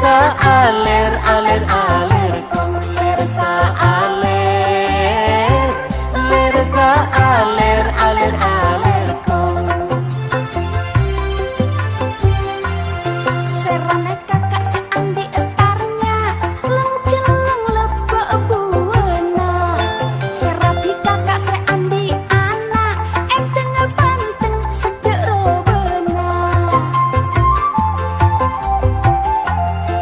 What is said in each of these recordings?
sealing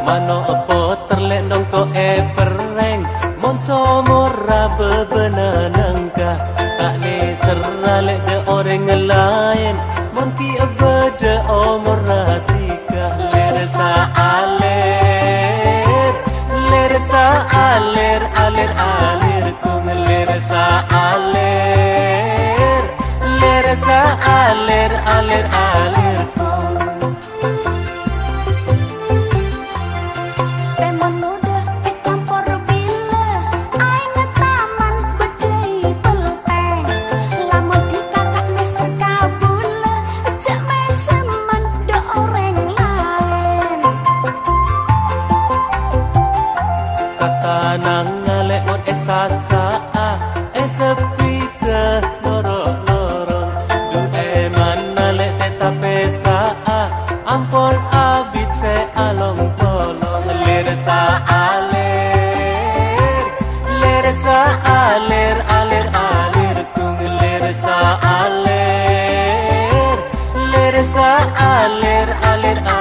Mano apa terlek nongko e pereng? Monso mora bebena nangka Tak ni seralek de orang lain Monti abada omora tika. Lersa alir Lersa alir alir alir kung Lersa alir Lersa alir alir alir Satanang ngalek mon esasa Eh sepi ke lorong lorong Du eman nalek se tapesa Ampon abit se along tolong. Lersa alir Lersa alir alir alir kung alir Lersa alir alir alir